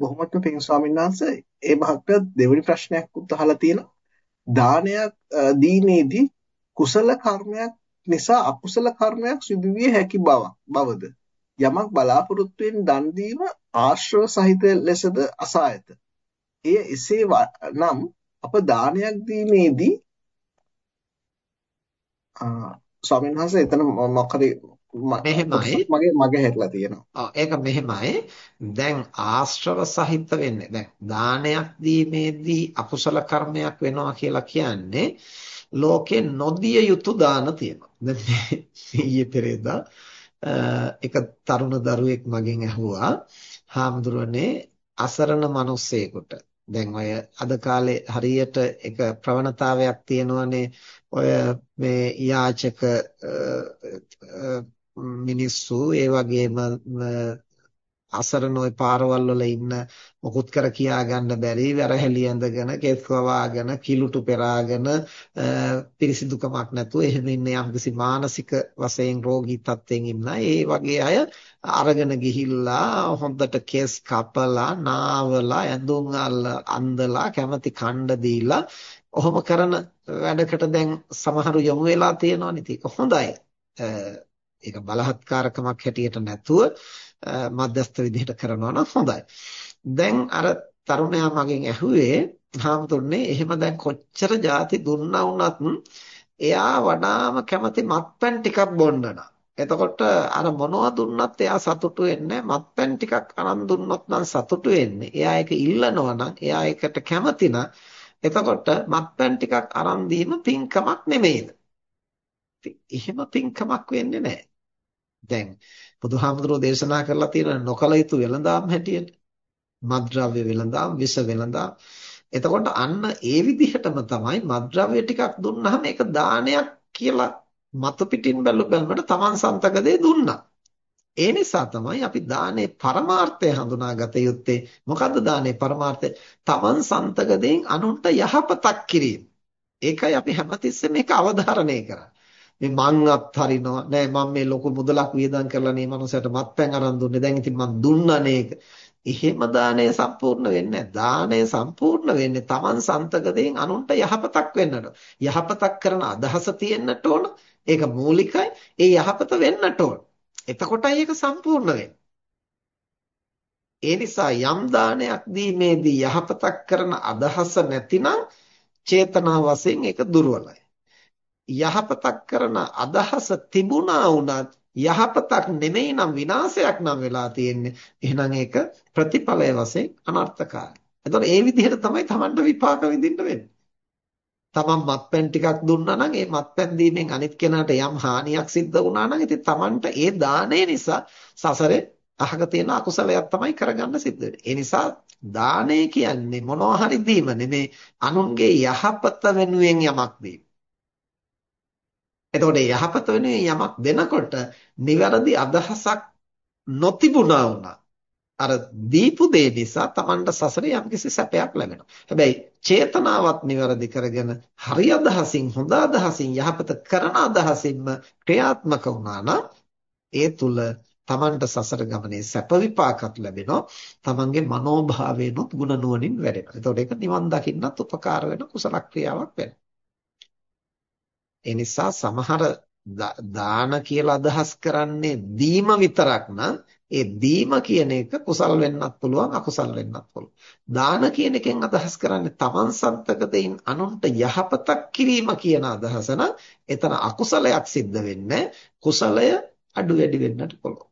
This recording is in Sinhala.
බොහොමත්ම පිං ස්වාමීන් වහන්සේ ඒ භක්ත දෙවෙනි ප්‍රශ්නයක් උත් අහලා තියෙනවා. දානයක් දීමේදී කුසල කර්මයක් නිසා අකුසල කර්මයක් සිදු විය හැකි බව බවද යමක් බලාපොරොත්තුෙන් දන් දීම ආශ්‍රව සහිත ලෙසද අසායත. එය එසේ නම් අප දානයක් දීමේදී ස්වාමීන් වහන්සේ එතන මොකද මෙහෙමයි මගේ මගේ හැටලා තියෙනවා. ඔව් ඒක මෙහෙමයි. දැන් ආශ්‍රව සහිත වෙන්නේ. දැන් දානයක් දීමේදී අකුසල කර්මයක් වෙනවා කියලා කියන්නේ ලෝකේ නොදිය යුතු දාන තියෙනවා. දැන් ඊයේ පෙරේදා එක තරුණ දරුවෙක් මගෙන් ඇහුවා හාමුදුරනේ අසරණ මිනිස්සෙකුට දැන් ඔය අද කාලේ හරියට එක ප්‍රවණතාවයක් තියෙනවනේ ඔය මේ යාචක මිනිස්සු ඒ වගේම අසරණ ওই පාරවල් වල ඉන්න මොකුත් කර කියා ගන්න බැරි වැරහැලි ඇඳගෙන කෙස් වවාගෙන කිලුටු පෙරාගෙන පිරිසිදුකමක් නැතුව එහෙම ඉන්න යම්කිසි මානසික වශයෙන් රෝගී තත්ත්වයෙන් ඉන්න ඒ වගේ අය අරගෙන ගිහිල්ලා හොඳට කෙස් කපලා නාවලා ඇඳුම් අන්දලා කැමති කණ්ඩ දීලා ඔහොම කරන වැඩකට දැන් සමහරු යොමු වෙලා තියෙනවනේ ඒක හොඳයි. ඒක බලහත්කාරකමක් හැටියට නැතුව මධ්‍යස්ථ විදිහට කරනවා නම් හොඳයි. දැන් අර තරුණයා මගෙන් ඇහුවේ හාමුදුරනේ එහෙම දැන් කොච්චර ಜಾති දුන්නා වුණත් එයා වඩාම කැමති මත්පැන් ටිකක් බොන්න එතකොට අර මොනවා දුන්නත් එයා සතුටු වෙන්නේ මත්පැන් ටිකක් අරන් දුන්නොත් නම් සතුටු වෙන්නේ. එයා ඒක ඉල්ලනවා නම් එයා ඒකට කැමති එතකොට මත්පැන් ටිකක් අරන් දීම පින්කමක් නෙමෙයිද? එහෙම පින්කමක් වෙන්නේ නැහැ. දැන් බුදුහාමුදුරෝ දේශනා කරලා තියෙන නොකල යුතු වෙළඳාම් හැටියට මද්ද්‍රව්‍ය වෙළඳාම් විස වෙළඳාම් එතකොට අන්න ඒ විදිහටම තමයි මද්ද්‍රව්‍ය ටිකක් දුන්නාම ඒක දානයක් කියලා මතු පිටින් බැලු බැලමට Taman සන්තකදේ දුන්නා. ඒ නිසා තමයි අපි දානේ පරමාර්ථය හඳුනාගත යුත්තේ. මොකද්ද දානේ පරමාර්ථය? Taman සන්තකදෙන් අනුන්ට යහපතක් කිරීම. ඒකයි අපි හැමතිස්සෙම මේක අවධාරණය කරන්නේ. මේ මං අත්හරිනවා. නෑ මම මේ ලොකු මුදලක් වියදම් කරලා නේ මනුස්සයට මත්පැන් අරන් දුන්නේ. දැන් ඉතින් මං දුන්නානේ ඒක එහෙම දාණය සම්පූර්ණ වෙන්නේ දාණය සම්පූර්ණ වෙන්නේ Taman සන්තකයෙන් අනුන්ට යහපතක් වෙන්නට. යහපතක් කරන අදහස තියෙන්නට ඕන. ඒක මූලිකයි. ඒ යහපත වෙන්නට ඕන. එතකොටයි ඒක සම්පූර්ණ වෙන්නේ. ඒ නිසා යම් දානයක් දීමේදී යහපතක් කරන අදහස නැතිනම් චේතනා වශයෙන් ඒක දුර්වලයි. යහපතක් කරන අදහස තිබුණා වුණත් යහපතක් නෙමෙයි නම් විනාශයක් නම් වෙලා තියෙන්නේ. එහෙනම් ඒක ප්‍රතිඵලය වශයෙන් අනර්ථකාරයි. එතකොට ඒ විදිහට තමයි Tamanට විපාක විඳින්න වෙන්නේ. තමන් මත්පැන් ටිකක් දුන්නා නම් ඒ මත්පැන් දීමෙන් අනිත් කෙනාට යම් හානියක් සිද්ධ වුණා නම් ඉතින් තමන්ට ඒ දාණය නිසා සසරේ අහක තියෙන අකුසලයක් තමයි කරගන්න සිද්ධ වෙන්නේ. ඒ නිසා දාණය කියන්නේ මොනවා හරි දීම නෙමේ අනුන්ගේ යහපත වෙනුවෙන් යමක් දීම. එතකොට යහපත වෙනුවෙන් යමක් දෙනකොට නිවැරදි අදහසක් නොතිබුණා වුණා. අර දීපු දේ නිසා Tamanට සසරේ යම්කිසි සැපයක් ලැබෙනවා. හැබැයි චේතනාවත් නිවැරදි කරගෙන හරි අදහසින් හොඳ අදහසින් යහපත කරන අදහසින්ම ක්‍රියාත්මක වුණා නම් ඒ තුල Tamanට සසර ගමනේ සැප විපාකත් ලැබෙනවා. Tamanගේ මනෝභාවයනොත් ಗುಣ නුවණින් වැඩෙනවා. එතකොට ඒක නිවන් දකින්නත් උපකාර වෙන කුසල ක්‍රියාවක් වෙනවා. ඒ නිසා සමහර දාන කියලා අදහස් කරන්නේ දීම විතරක් නම් ඒ දීම කියන එක කුසල් වෙන්නත් පුළුවන් අකුසල් වෙන්නත් පුළුවන්. දාන කියන එකෙන් අදහස් කරන්නේ තමන් සන්තක දෙයින් අනුන්ට යහපතක් කිරීම කියන අදහස නම් එතන අකුසලයක් සිද්ධ වෙන්නේ කුසලය අඩු වැඩි වෙන්නට පුළුවන්.